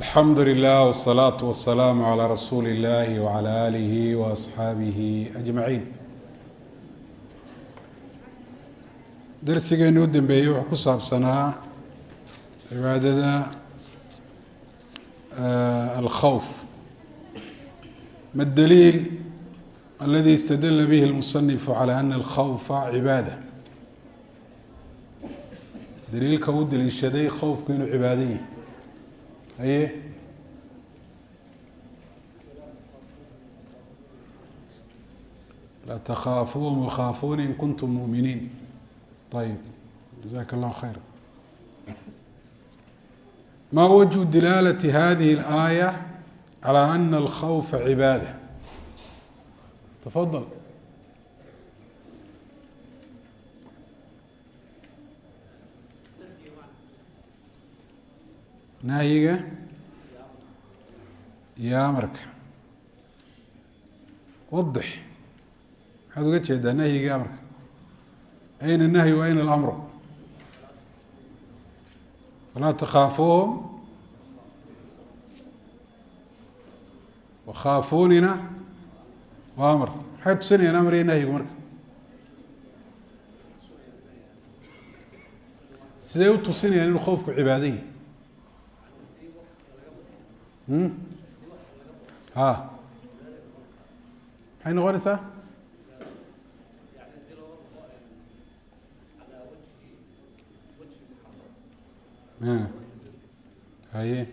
alxamdu lilah wsalaatu wasalaamu calaa rasuuli illahi wacala aalihi wa asxaabihi ajmaciin darsigeenu u dambeeyey wuxuu ku saabsanaa cibaadada alkhawf. Ma daliil aladi istadala bihi lmusanifu calى ana alkhawfa cibaada. Daliilka u daliishaday khowfku inuu cibaado yahi haye la takaafuun wakaafuuni in kuntum muuminiin ayib jazaka اllahu khayra ma wجه dilaalة hadihi الآية عalى أna الkhوfa cibaadة تfضل nahyiga yaa marka. Wadix maxaad uga jeedaa nahyiga amarka ayna nahyu wa ayna alamru falaa takaafuuhum wakhaafuunina wa amr. Maxay tusinayaan amriga nahyigu marka? Siday u tusinayaan inuu khowfku cibaadayi maxay noqonaysaa haye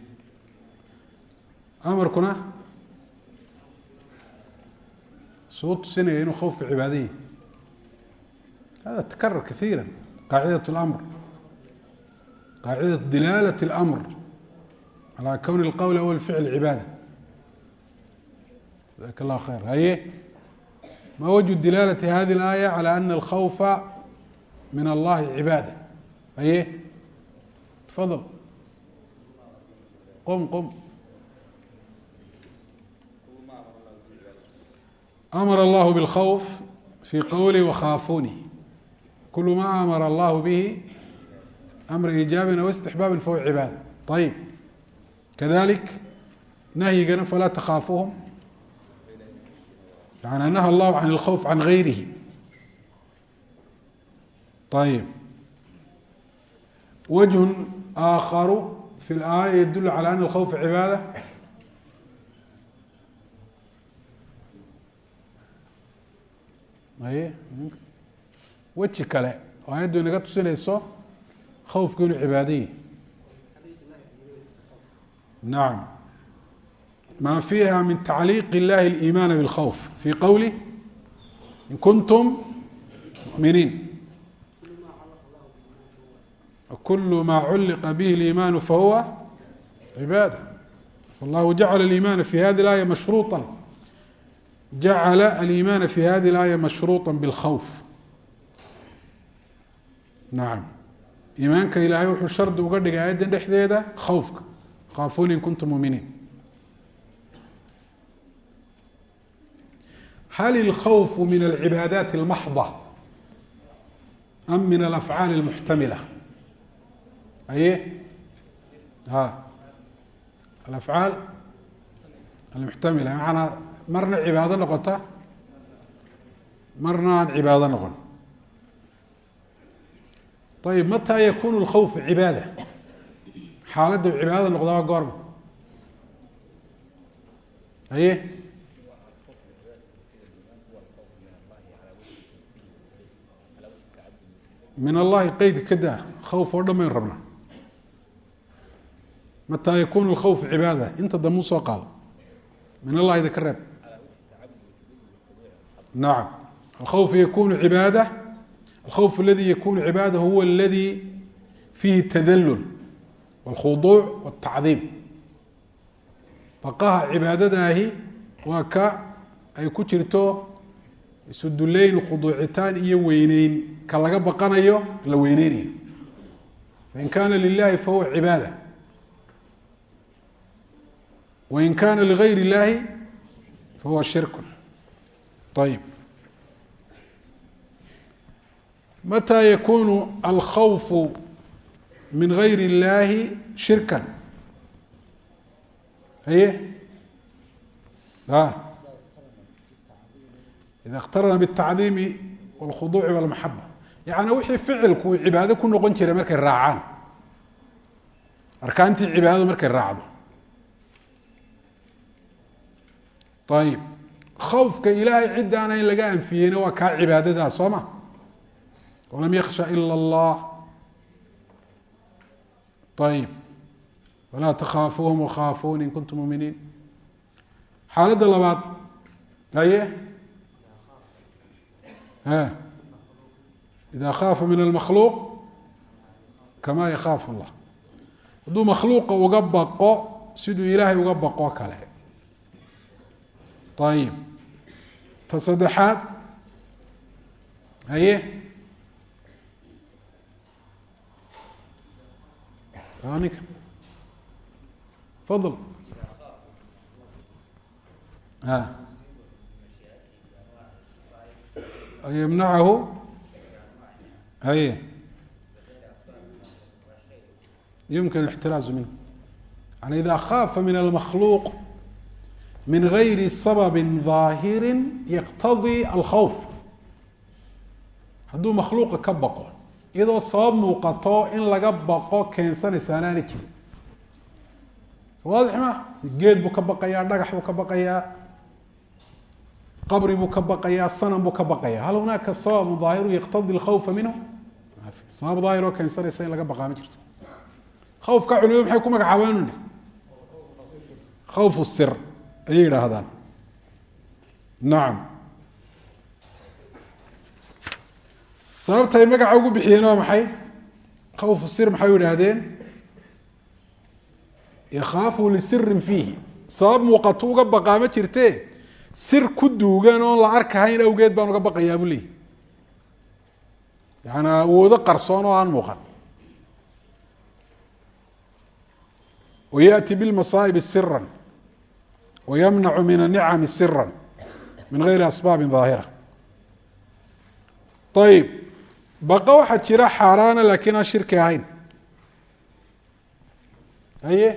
amarkuna suu tusinaya inuu khowfku cibaadayi hada takarar kahiira qaacidaة اlamr qaacidaة dilalaة اlamr calى kwn اlqowl aw اlficl cibaada jaزak اllah khayr haye ma wجه dilalaة hadi اlآية عalى ana اlkhawfa min allahi cibaada haye tfadl qm qm amara allahu bاlkhawf fi qowli wakhaafuni kul ma amara allahu bihi amra iijaabin aw istixbaabi fahuwa cibaada ayib kadalik nahyigana falaa takhaafuhum yani naha allahu can اlkhawf can gayrihi ayib wجه آakharu fi اlآية yadul calى ana اlkhawfa cibaadة aye weji kale oo ayaddu inaga tusinayso khawfku inuu cibaadayi nacam ma fiiha min tacliiq اllahi اliimaana bاlkhawf fi qowli in kuntum muminiin kul ma culliqa bih اliimaan fahuwa cibaada fallahu jacala اliimaana fi hadi اlaaya mashruuطa jacala aliimaana fi hadi اlaaya mashruuطa bاlkhawf nacam iimaanka ilaahay wuxuu shardi uga dhigay aayaddan dhexdeeda khawfka khaafuuni in kuntum muminiin hal اlkhawfu min alcibaadaati اlmaxضة am min alafcaali اlmuxtamila aye ha alafcaal almuxtamila macanaa marna cibaado noqota marna aan cibaado noqon ayib mataa yakunu lkhawfu cibaada xaaladda u cibaadada noqda waa goorma aye min allahi qeydka ka daa khawf oo dhan baynu rabnaa. Mataa yakunu lkhawf cibaada inta dambe u soo qaado. Min allahida ka reeb. Nacam alkhawf yakunu cibaada alkhawf aladi yakunu cibaada huwa aladi fiihi tadalul wاlkhuduuc wاtacdiim baqaha cibaadadaahi waa ka ay ku jirto isuduleyn khuduucitaan iyo weyneyn ka laga baqanayo la weyneynayo fain kaana lilahi fahuwa cibaada. Wain kaana ligayr illahi fahuwa shirku ayib mataa yakunu alkhawfu min gayr illahi shirkan? Haye? A ida اkhtarana bالtacdiimi wاlkhuduuci wاlmaxaba yaعni wixii ficilku uu cibaado ku noqon jiray markay raacaan arkaantii cibaadadu markay raacdo ayib khawfka ilaahay cidaana in laga anfiyeyna waa kaa cibaadadaa soo ma walam yaksha ila اllah ayib walaa takhaafuuhum wakhaafuun in kuntum muminiin xaaladda labaad haye ida khaafa min almakhluuq kama yakhaafu اllah hadduu makhluuqa uga baqo siduu ilaahay uga baqo kale ayib ta saddexaad haye ninka fadl an yamnacahu haye yumkin اlاxtiraazu minhu yani ida khaafa min almakhluuq min gayri sababin daahiri yaqtadii alkhawf hadduu makhluuqa ka baqo iyadoo sabab muuqato in laga baqo keensanaysa anaana jirin waadix ma geed buu ka baqayaa dhagax buu ka baqayaa qabri buu ka baqayaa sanam buu ka baqaya. Hal hunaaka sabab ظaahiru yaqtadi اlkhawfa minhu? Sabab daahir oo keensanaysa in laga baqaa ma jirto khawfka culimadu maxay ku magacaabaan ni khawf sir ayay yidhaahdaan. Nacam sababtay magaca ugu bixiyeen waa maxay? Khawfu sir maxay yidhaahdeen? Yakhaafu lisirin fiihi. Sabab muuqato uga baqaa ma jirte sir ku duugan oon la arkahayn awgeed baan uga baqayaa buu leeyi yaani awoodo qarsoon oo aan muuqan wayaأti biاlmasaa'ibi sira wayamnacu min anicami sira min gayri asbaabi ظaahira ayib baqa waxaa jira xaaraana laakiin aan shirki ahayn haye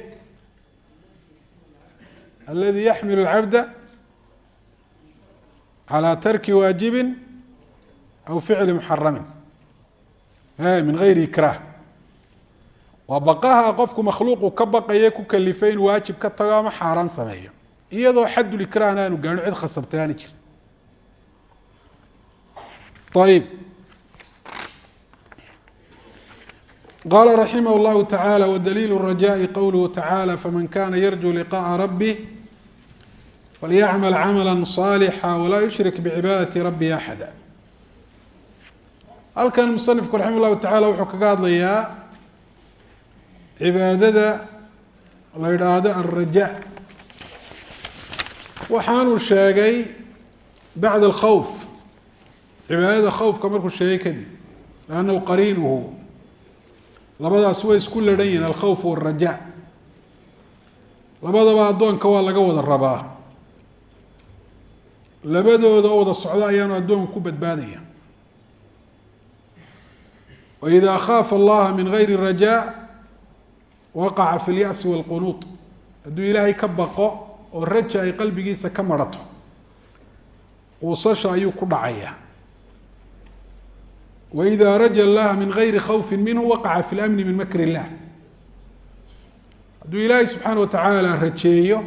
aladi yaxmil اlcabda calى tarki waajibi aw ficli muxarami min gayri ikrah waa baqaha qofku makhluuqu ka baqaye ku kalifay inuu waajib ka tago ama xaaraan sameeyo iyadoo xadulikrahna aanu gaano cid khasabtay aana jir ayib qala raximah اllahu taعalى wdaliil الrajaءi qowluhu taعalى faman kana yarju liqaءa rabih falyacmal camala صaalixa walaa yushrik bicibaadati rabi axada halkan musanifku raximah llahu tacala wuxuu kaga hadlayaa cibaadada la yidhaahdo alraja waxaanuu sheegay bacda alkhawf cibaadada khawfka markuu sheegay kadib lannahu qariinuhu labadaas way isku ladhan yihiin alkhawf wاraja labadaba addoonka waa laga wada rabaa labadooda oo wada socdo ayaanu addoonku ku badbaadaya waإida khaafa allaha min gayri rajaa waqaca fi اlyأsi wاlqunuud hadduu ilaahay ka baqo oo raja ay qalbigiisa ka marato quusasha ayuu ku dhacaya waإida raja اllaha min gayri khawfi minhu waqaca fi اlamni min makr اllah hadduu ilaahay subxaana watacaala rajeeyo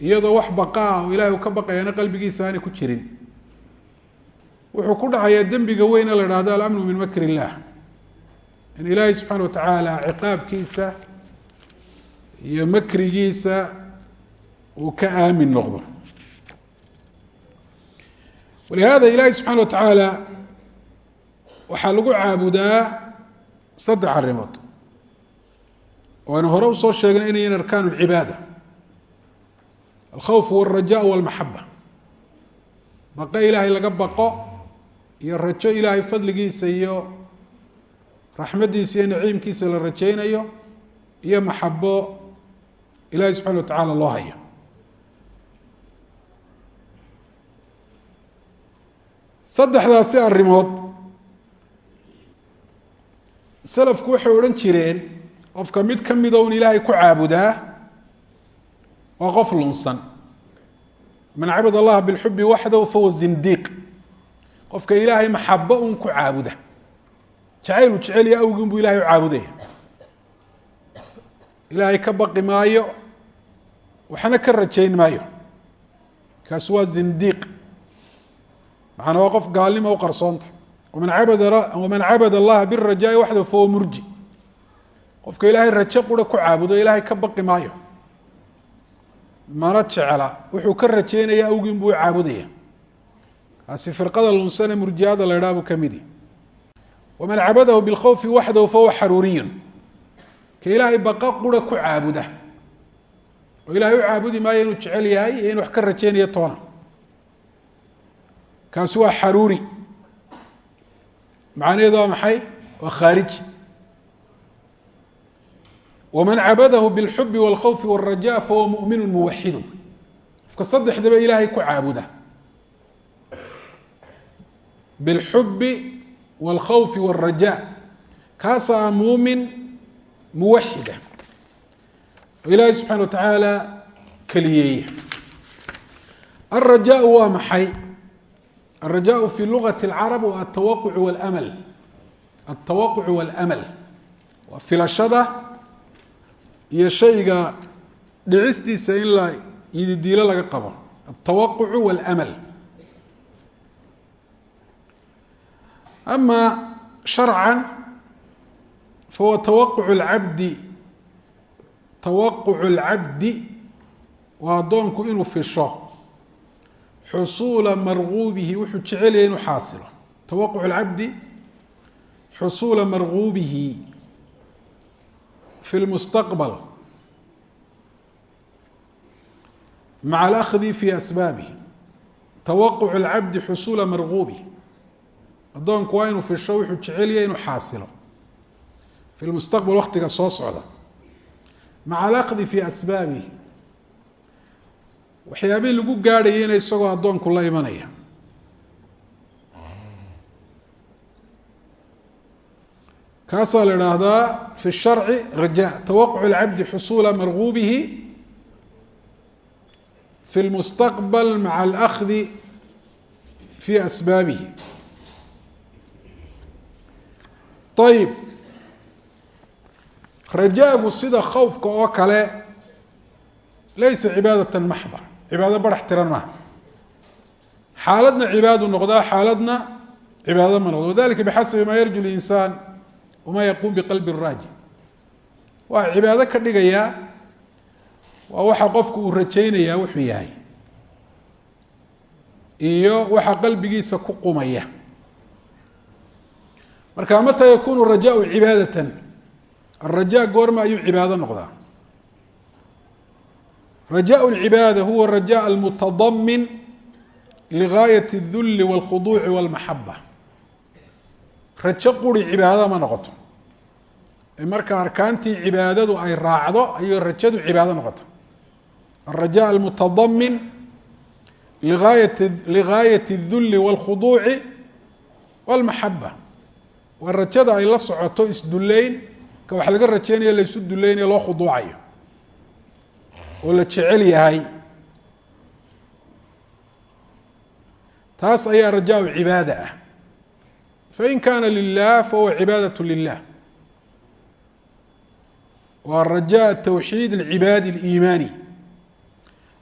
iyadoo wax baqaa oo ilahay uu ka baqayaana qalbigiisa aanay ku jirin. Wuxuu ku dhacayaa dembiga weyne la ihahdo alamnu min makr illah in ilaahay subxaana watacaala ciqaabkiisa iyo makrigiisa uu ka aamin noqdo. Walihada ilaahay subxaana wa tacaala waxaa lagu caabudaa saddex arrimood. Oo aynu hore u soo sheegnay inay yihiin arkaan اlcibaada alkhawf wاlraja wاlmaxaba baqo ilaahay laga baqo iyo rajo ilaahay fadligiisa iyo raxmaddiisa iyo naciimkiisa la rajaynayo iyo maxabo ilaahay subxana wa tacaala loo hayo saddexdaasi arrimood salafku waxay odhan jireen qofka mid ka mida un ilaahay ku caabudaa waa qof lunsan. Man cabud allaha bilxubi waxdahu fahuwa zindiiq. Qofka ilaahay maxabo un ku caabuda. Jacaylu jecelya awgiin buu ilahay u caabudaya ilaahay ka baqi maayo waxna ka rajayn maayo. Kaasi waa zindiiq. Macana waa qof gaalnima u qarsoonta. Waman abada waman cabad allaha birajaai waxdahu fahuwa murji. Qofka ilaahay rajo qura ku caabudo ilaahay ka baqi maayo mana jecla wuxuu ka rajeynaya awgiin buu u caabudaya kaasi firqada lunsane murjiada la idhaha buu ka midi. Waman cabadahu bilkhawfi waxdahu fahuwa xaruuriyun. Ka ilaahay baqa qura ku caabuda. Oo ilahay u caabudi maayo inuu jecel yahay iyo in wax ka rajeynayo toona. Kaasi waa xaruuri. Macnaheedu waa maxay? Waa khaariji waman cabadahu bilxubi wاlkhawfi wاraja fahuwa muminu muwaxidu qofka saddexdaba ilaahay ku caabuda bilxubi wاlkhawfi wاraja kaasaa muumin muwaxida oo ilaahay subxana wa tacaala keliyeeya alrajaau waa maxay alrajaau fi lugati اlcarab waa atawaquc wاlmal altawaquc wاlamal waa filashada iyo shayga dhicistiisa in la yididiilo laga qabo altawaqucu wاlamal ama sharcan fahuwa tawaquc اlcabdi tawaquc اlcabdi waa addoonku inuu fisho xusuula marguubihi wuxuu jecel yahay inuu xaasilo tawaquc اlcabdi xusuula marguubihi fi lmustaqbal maca alahdi fi asbaabihi tawaquc اlcabdi xusuula marguubih addoonku waa inuu fisho wuxuu jecel yahay inuu xaasilo fi lmustaqbal waktiga soo socda maca alahdi fi asbaabihi waxyaabihii lagu gaadhayeyna isagoo addoonku la imanaya kaasaa la idhaahdaa fi sharci raja tawaquc اlcabdi xusuula marguubihi fi lmustaqbal maca alahdi fi asbaabihi. Ayib rajaagu sida khowfka oo kale laysa cibaadata maxda cibaado barax tiran maaha. Xaaladna cibaadu noqdaa xaaladna cibaado ma noqdo. Wadalika bixasabi maa yarju linsaan wama yaquum biqalbi raaji waa cibaado ka dhigayaa waa waxa qofku uu rajaynayaa wuxuu yahay iyo waxa qalbigiisa ku qumaya marka mata yakunu rajaau cibaadatan alraja goorma ayuu cibaado noqdaa rajaء الcibaadة huwa rajaء almutadamin ligaayaة الduli wاlkhuduuci wاlmaxaba rajo quri cibaadada ma noqoto ee marka arkaantii cibaadadu ay raacdo ayuu rajadu cibaado noqoto الrajaء almutadamin ligaayat ligaayaة الduli wاlkhuduuci wاlmaxaba waa rajada ay la socoto isduleyn ka wax laga rajeynayo laysu duleynayo loo khuduucayo oo la jecel yahay taas ayaa rajaء cibaada ah fain kana lilah fahuwa cibaadaة lilah waa rajaء twxiid اlcibaadi اliimaani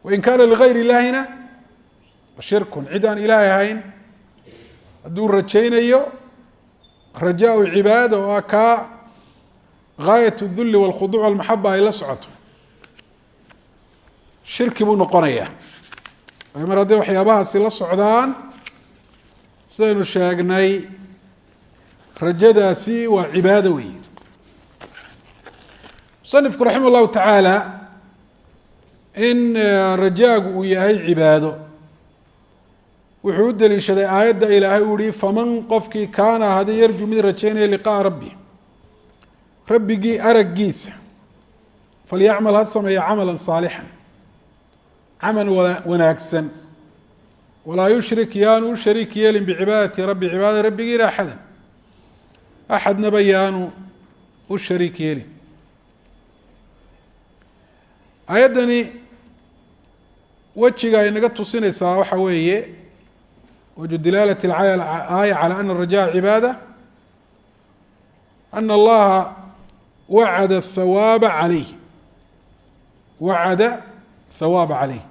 wain kana ligayr illahina shirku cid aan ilaahay ahayn hadduu rajaynayo rajaء cibaada oo ah kaa gaayaة الduli wاlkhuduuc wاlmaxaba ay la socoto shirki buu noqonayaa ay mar hadday waxyaabahaasi la socdaan sidaynu sheegnay rajadaasi waa cibaado weey musanifku raxima llahu tacaala in rajaagu uu yahay cibaado wuxuu u deliishaday aayadda ilaahay uu yihi faman qofkii kaana ahada yarju mid rajaynaya liqa'a rabbi rabbigii araggiisa falyacmal ha sameeya camala saalixan camal wanaagsan walaa yushrik yaanu u shariik yeelin bicibaadati rabbi cibaadada rabbigiina axadan axadnaba yaanu u shariik yeelin aayaddani wejiga ay naga tusinaysaa waxa weeye waju dilaalat aaya calى ana الrajaء cibaada ana allaha wacada hawaaba calayh wacada thawaaba calayh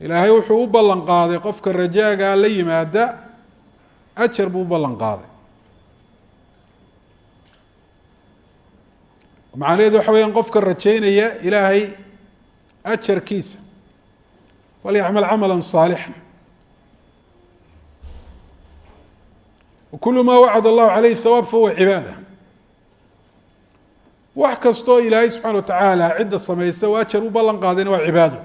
ilaahay wuxuu u ballan qaaday qofka rajaagaa la yimaada ajar buu u ballan qaaday macnaheedu waxa weyaan qofka rajaynaya ilaahay ajarkiisa walyaxmal camala saalixa wakulu maa wacad allahu caleyh hawaab fahuwa cibaada. Wax kastoo ilaahay subxana watacaala cidda samaysa waa ajar u ballan qaadayna waa cibaado.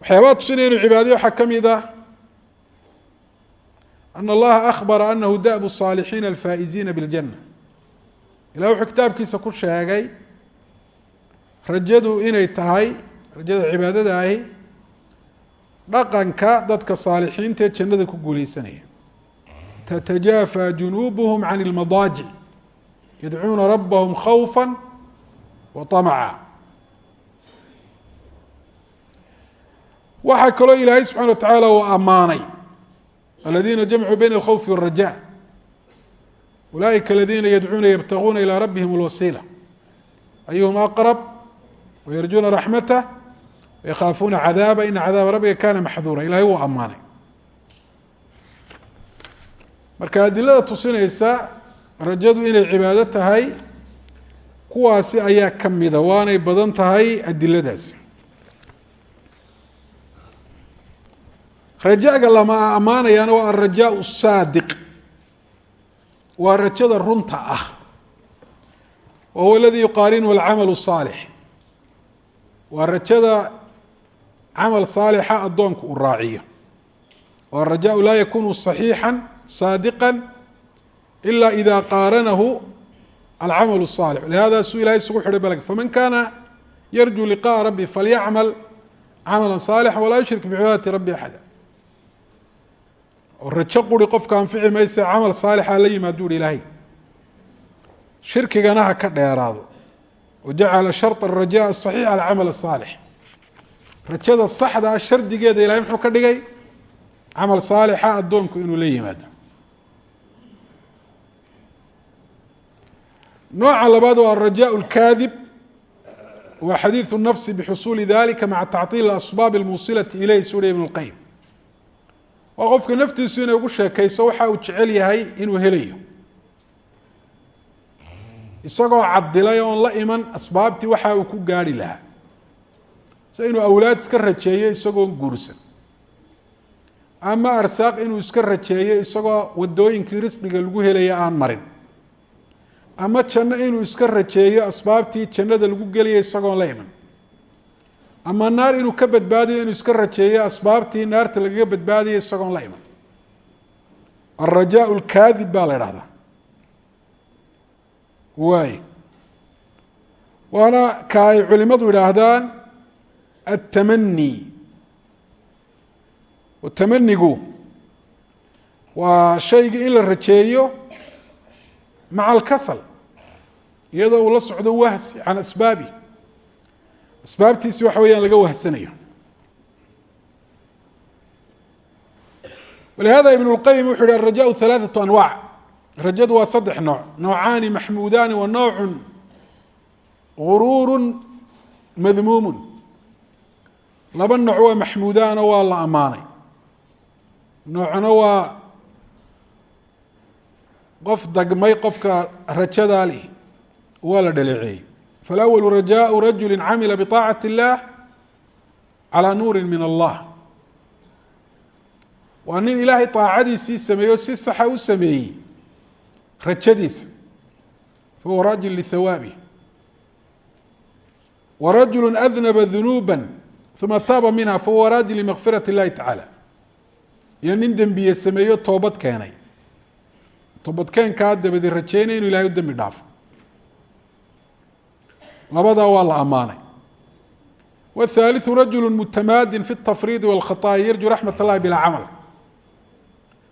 Waxyaabaha tusinaya inuu cibaadiyo waxaa ka mid ah ana allaha akhbara anahu dabu saalixiina alfaa'iziina biاljanna ilah wuxuu kitaabkiisa ku sheegay rajadu inay tahay rajada cibaadada ahi dhaqanka dadka saalixiinta ee jannada ku guulaysanaya. Tatajaafa junuubuhum can ilmadaajic yadcuuna rabbahum khawfa wa amaca waxaa kaloo ilaahay subxana wa tacaala uu ammaanay aladiina jamcuu bayna alkhawfi wاraja ulaئika اladina yadcuuna ybtaguuna ilى rabihim اlwasiila ayuhum aqrab wayarjuuna raxmatah wayakhaafuuna cadaaba ina cadaaba rabbiga kana maxduura ilahay wuu ammaanay marka adilada tusinaysa rajadu inay cibaado tahay kuwaasi ayaa ka mida waanay badan tahay adiladaasi rajaga lama ammaanayaana waa alrajaau saadiq waa rajada runta ah wa huwa aladii yuqaarinuhu alcamalu saalix waa rajada camal saalixa addoonku uu raaciyo o arajaau laa yakunu صaxiixa saadiqa ila ida qaaranahu alcamal الصaalix lihada suu ilahay isugu xidhay balg faman kana yarju liqaءa rabbi falyacmal camala صaalixa walaa yushrik bicibaadati rabbi axada oo rajo quri qofka anfici mayse camal saalixa la yimaad u hi ilaahay shirkigana ha ka dheeraado wajacala sharط الrajaء الصaxiix alى camal الصaalix rajada saxda ah shardigeeda ilahay muxuu ka dhigay camal saalixa addoonku inuu la yimaado nooca labaad waa alrajaء اlkaadib wa xadiiثu الnafsi bxusuuli dalika maca tacطiil اasbaab اlmuusilaةi ilayh suri ibn اlqayim waa qofka naftiisu inay ugu sheekayso waxa uu jecel yahay inuu helayo. Isagoo cadilay oon la iman asbaabtii waxa uu ku gaarhi lahaa. Se inuu awlaad iska rajeeyo isagoon guursan. Ama arsaaq inuu iska rajeeyo isagoo wadooyinkii risqiga lagu helaya aan marin. Ama janno inuu iska rajeeyo asbaabtii jannada lagu gelaya isagoon la iman ama naar inuu ka badbaadiyo inuu iska rajeeyo asbaabtii naarta lagaga badbaadaya isagoon la iman. Alrajaau alkaadib baa la idhahdaa waay. Waana ka ay culimadu idhaahdaan altamani tamanigu waa shayga in la rajeeyo maca alkasal iyadoo uu la socdo wahsi can asbaabi asbaabtiisi waxa weeyaan laga wahsanayo walihada ibn اlqayim wuxu yhi alrajaء ثalaaثaة anwac rajadu waa saddex nooc noocaani maxmuudaani wa noocu guruuru madmuumu laba nooc waa maxmuudaano waa la ammaanay noocna waa qof dagmay qofka rajadaa lih waa la dhaleeceeyey faalawalu rajaءu rajuli camila biطaacat اllah calى nuuri min allah waa nin ilaahay طaacadiisii sameeyey o si saxa u sameeyey rajadiisa fahuwa raajil lihawaabi wa rajulu adnaba dunuuba uma taaba minha fahuwa raajil limakfiraة اllahi tacaalى iyo nin dembiye sameeyo toobad keenay toobadkeenkaa dabadi rajeynaya inu ilahay u dembi dhaafo labadaa waa la ammaanay wالثaaliثu rajulu mutamaadin fi الtafriidi wاlkhaطاaya yarju raxmat اllahi bilaa camal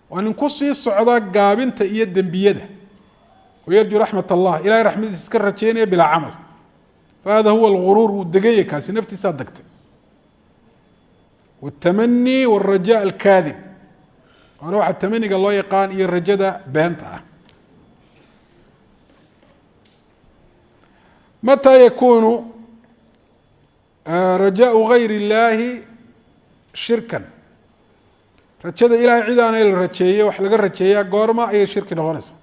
waa nin ku sii socda gaabinta iyo dembiyada oo yarju raxmat اllah ilahay raxmadiisa iska rajeynaya bilaa camal fahada huwa alguruur wuu deganya kaasi naftiisaa degtay wاtamani wاraja alkaadib waana waxaa tamaniga loo yaqaan iyo rajada beenta ah mataa yakunu rajaءu gayr اllahi shirkan rajada ilahay cid aana la rajeeye wax laga rajeeyaa goorma ayay shirki noqonaysaa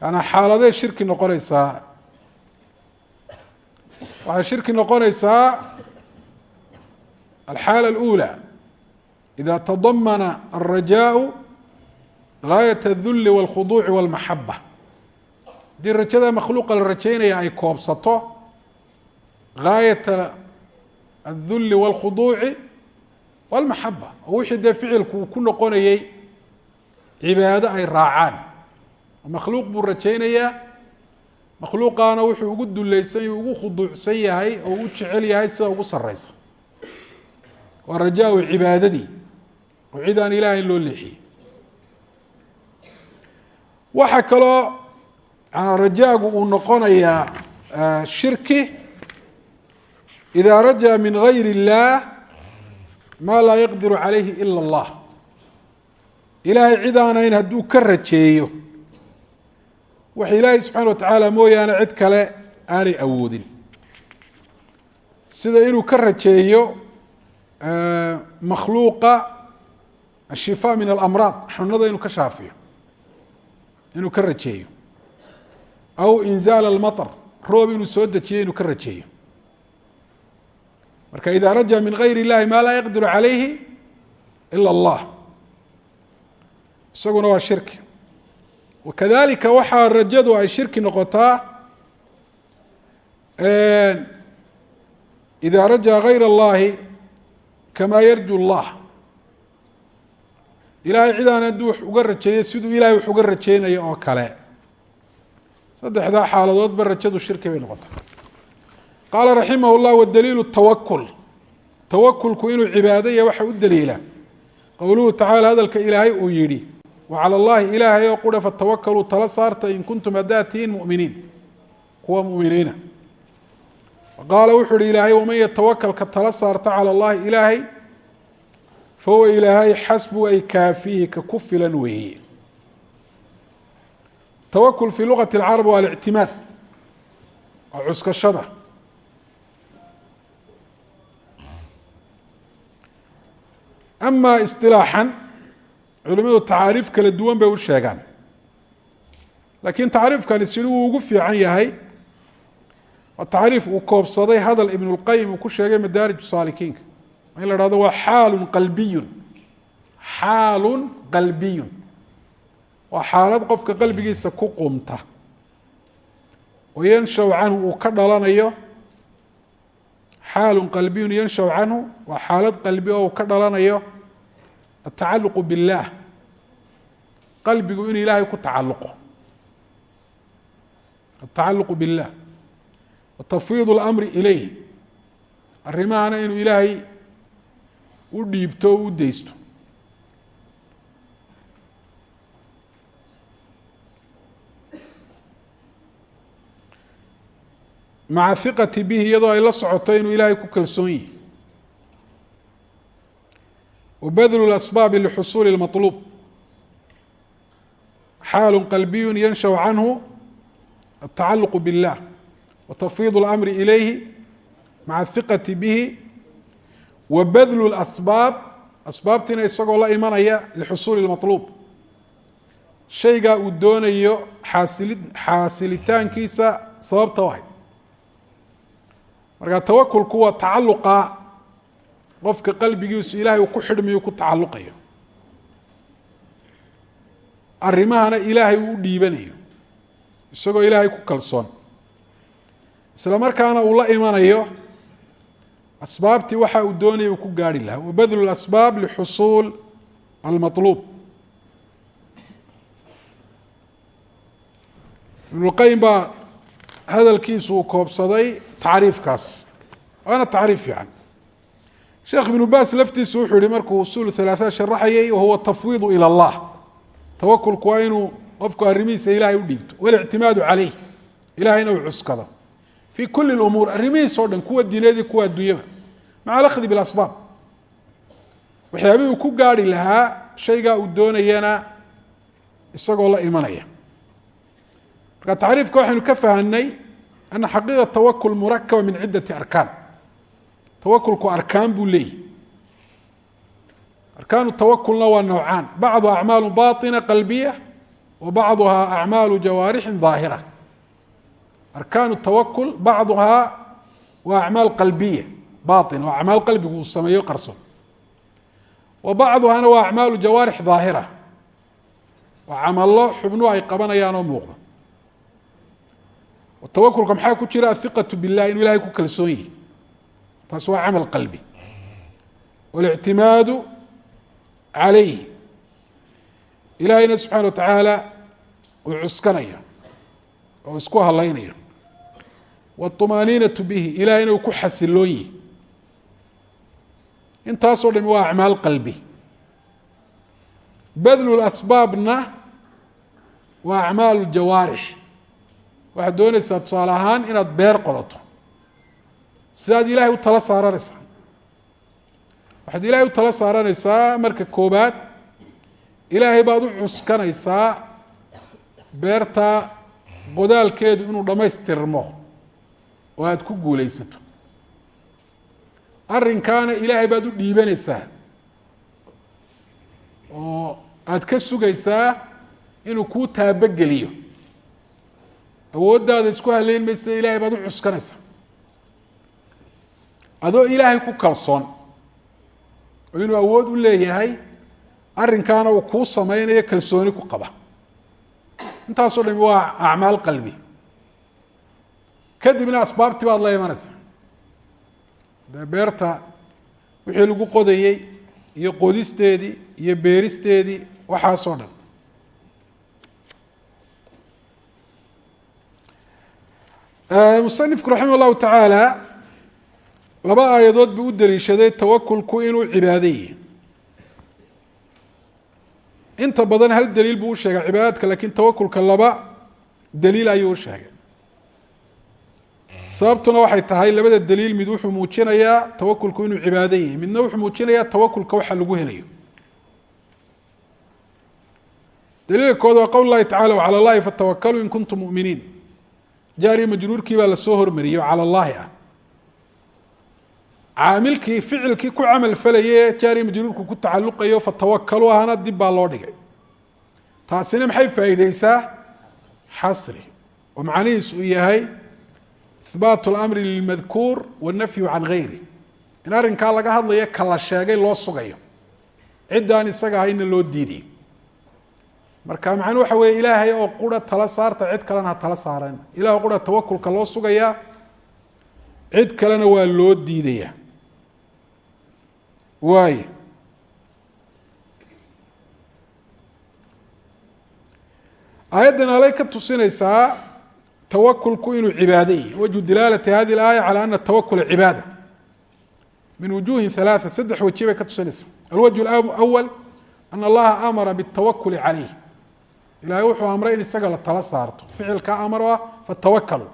yaana xaaladee shirki noqonaysaa waxay shirki noqonaysaa alxaala اlأulى ida tadamana alrajaء gaayaة الduli wاlkhuduuci wاlmaxaba haddii rajada makhluuqa la rajaynaya ay koobsato gaayata aldulli wاlkhuduuci wاlmaxaba oo wixii dee ficilku uu ku noqonayay cibaado ay raacaan. Makhluuq buu rajaynayaa makhluuqaana wuxuu ugu dulaysan ugu khuduucsan yahay oo u jecel yahay sida ugu sareysa waa rajaa-u cibaadadii oo cid aan ilaahayn loo leexiyey waxaa kaloo rajaagu uu noqonayaa shirki. Ida rajaa min gayr اllah ma laa yaqdiru calayhi ila اllah ilaahay cid aanayn hadduu ka rajeeyo. Wax ilaahay subxaana wa tacaala mooyaane cid kale aanay awoodin. Sida inuu ka rajeeyo makhluuqa ashifaa min alamraad xanuunada inuu ka shaafiyo inuu ka rajeeyo aw inzaal almaطr roob inuu soo dejiyo inuu ka rajeeyo marka ida rajaa min gayr اllahi ma laa yaqdiru calayhi ila اllah isaguna waa shirki wakadalika waxaa rajadu ay shirki noqotaa ida rajaa gayr اllahi kama yarju اllah ilahay cidaan hadduu wax uga rajeeyo siduu ilahay wax uga rajeynayo oo kale saddexdaa xaaladoodba rajadu shirki bay noqotaa qaala raximah اllah wadaliilu tawakul tawakulku inuu cibaado ya waxa u daliila qowluhu tacala hadalka ilaahay uu yihi wacalى اllahi ilaahay oo qura fatawakaluu tala saarta in kuntum haddaa tihiin muminiin kuwa muminiina qaala wuxuu uhi ilaahay waman yatawakal ka tala saarta calى اllahi ilaahay fahuwa ilaahay xasbu ay kaafihi ka ku filan weeye tawakul fii luqati اlcarab waa alictimaad waa cuskashada. Ama isilaaxan culimadu tacaariif kala duwan bay u sheegaan. Laakiin tacriifkani siduu uu ugu fiican yahay waa tacriif uu koobsaday hadal ibn اlqayim uu ku sheegay madaarij saalikiinka. In la hahdo waa xaalu qalbiyun. Xaalu qalbiyun waa xaalad qofka qalbigiisa ku qumta oo yanshaw canhu uu ka dhalanayo xaalu qalbiyun yanshaw canhu waa xaalad qalbi oo uu ka dhalanayo atacaluqu biاllah qalbigu inuu ilaahay ku tacaluqo atacaluqu biاllah watafwiid اlamri ilayh arrimahana inuu ilaahay u dhiibto o u deysto maca hiqati bihi iyadoo ay la socoto inuu ilaahay ku kalsoon yihi wbadlu اlasbaabi lixusuuli اlmaطluub xaalu qalbiyu yanshaw canhu atacaluqu biاllah watafwiid اlamri ilayhi maca hiqati bihi wa badlu اlasbaab asbaabtiina isagoo la imanaya lixusuuli اlmaطluub shaygaa uu doonayo xaasili xaasilitaankiisa sababta u ahayd marka tawakulku waa tacaluqa qofka qalbigiisu ilaahay uu ku xidhmayo ku tacaluqayo arrimahana ilaahay uu u dhiibanayo isagoo ilaahay ku kalsoon. Isla markaana uu la imanayo asbaabtii waxa uu doonaya uu ku gaarhi lahaa. Wabadlu اlasbaab lixusuul almaطluub ibnulqayim baa hadalkiisu uu koobsaday tacriifkaas waana tacriif fiican sheekh ibnu baas laftiisu wuxuu yihi markuu usuul halaatha sharaxayay wahuwa tafwiidu ila allah. Tawakulku waa inuu qofku arrimihiisa ilaahay u dhiibto walictimaadu calayh. Ilahayna uu cuskado. Fii kuli lumuur arrimihiis o dhan kuwa diineed iyo kuwa adduunyaba maca alakhdi bilasbaab. Waxyaabihii uu ku gaarhi lahaa shaygaa uu doonayana isagoo la imanaya. Marka tacriifka waxaynu ka fahanay ana xaqiiqa tawakul murakaba min ciddati arkaan tawakulku arkaan buu leeyahy arkaanu tawakulna waa nowcaan bacduha acmaalu baطina qalbiya wa bacduha acmaalu jawaarixin ظaahira arkaanu tawakul bacduhaa waa acmaal qalbiya baطina waa acmaal qalbigu uu sameeyo qarson wa bacduhana waa acmaalu jawaarix ظaahira waa camalo xubnuhu ay qabanayaan oo muuqda tawakulka maxaa ku jira athiqatu bilah inuu ilahay ku kalsoon yihi taas waa camal qalbi walictimaadu calayh ilahayna subxana wa tacaala uu cuskanayo oo isku halaynayo wاطumaaniinatu bihi ilahayna uu ku xasiloon yihi intaasoo dhami waa acmaal qalbi badlu asbaabna waa acmaal jawaarix waxaad doonaysaa tusaale ahaan inaad beer qodato. Sidaad ilaahay u tala saaranaysaa waxaad ilaahay u tala saaranaysaa marka koobaad ilaahay baad u cuskanaysaa beerta qodaalkeedu inuu dhammaystirmo oo aada ku guulaysato. Arrinkaana ilaahay baad u dhiibanaysaa oo aada ka sugaysaa inuu kuu taabogeliyo awooddaada isku haleyn maysa ilaahay baad u cuskanaysaa adoo ilaahay ku kalsoon oo inuu awood u leeyahay arrinkaana uu kuu sameynayo kalsooni ku qaba. Intaasoo dhami waa acmaal qalbi. Kadibna asbaabtii baad la imanaysaa dee beerta wixii lagu qodayey iyo qodisteedii iyo beeristeedii waxaasoo dhan musanifku raximah llahu tacaala laba aayadood buu u daliishaday tawakulku inuu cibaado yihi inta badan hal daliil buu u sheegay cibaadaadka lakiin tawakulka laba daliil ayuu u sheegay. Sababtuna waxay tahay labada daliil mid wuxuu muujinayaa tawakulku inuu cibaado yahay midna wuxuu muujinayaa tawakulka waxa lagu helayo. Daliilka kood waa qowl llahi tacala wcalى اllahi fatawakalu in kuntum muminiin jaariya majruurkii baa la soo hormariyey oo cala llaahi ah. Caamilkii ficilkii ku camal falaye jaariya majruurku ku tacaluqayo fatawakalu ahana dib baa loo dhigay. Taasina maxay faa'iideysaa xasri. Oo macnihiis uu yahay ihbaat اlamri lilmadkuur wاnafyu can gayri. In arrinkaa laga hadlayo ka la sheegay loo sugayo. Ciddaan isaga ahayna loo diidayo marka macnuu waxa weeye ilaahay oo qura tala saarta cid kalena ha tala saaran ilah qura tawakulka loo sugayaa cid kalena waa loo diidaya waay aayaddan alay ka tusinaysaa tawakulku inuu cibaado yahy wajhu dilaalati hadi اlaaya calى ana tawakula cibaada min wujuhin ثalaaثa saddex weji bay ka tusinaysaa alwajه اأwal an allaha amara bالtawakuli calayh ilahay wuxuu amray in isaga la tala saarto. Ficilkaa amar o ah fatawakalu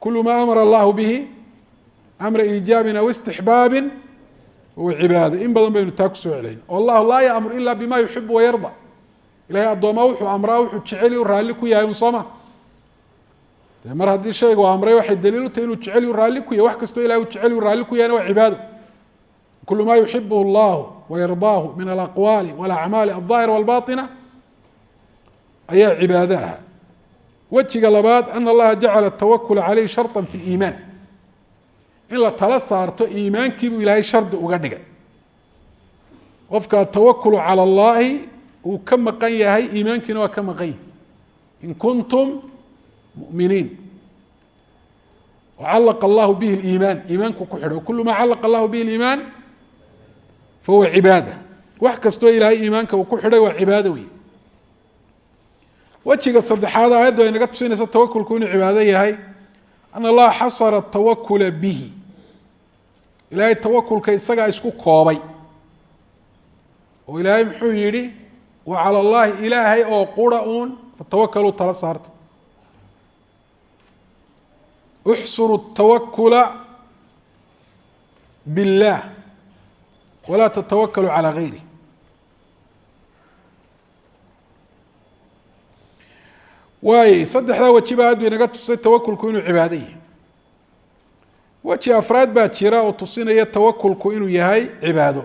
kulu amara allahu bihi amra iijaabin aw istixbaabin cibaada. In badan baynu taa ku soo celayn allahu laa yamur ila bima yuxibu wayarda ilahay addoomaa wuxuu amraa wuxuu jeceli u raalli ku yahay un sooma. Dee mar haddii shaygu amray waxay daliil utahay inuu jeceli u raalli ku yahy wax kastoo ilahay uu jeceli u raalli ku yahayna waa cibaado kulu ma yuxibuhu allahu wayardaahu min alaqwaali walacmaali alظaahira walbaطina ayaa cibaado ah wejiga labaad ana allaha jacala tawakula caleyh sharطa fi اliimaan in la tala saarto iimaankiibuu ilaahay shardi uga dhigay qofka atawakulu calى اllahi uu ka maqan yahay iimaankiina waa ka maqan yahay in kuntum muminiin wacalaqa allahu bihi اliimaan iimaanku ku xidho kulu maa calaqa allahu bihi اliimaan fahuwa cibaada wax kastoo ilaahay iimaanka uu ku xidhay waa cibaado wey wejiga saddexaad aayaddu ay naga tusinayso tawakulku inuu cibaado yahay an allaha xasara tawakula bihi. Ilaahay tawakulka isagaa isku koobay. Oo ilaahay muxuu yidhi wa cala allahi ilaahay oo qura uun fatawakaluu tala saarta. Uxsuru tawakula biاllaah walaa tatawakalu calaa gayri. waay saddexdaa wejiba aad bu inaga tusay tawakulku inuu cibaado yahay weji afraad baa jira oo tusinaya tawakulku inuu yahay cibaado.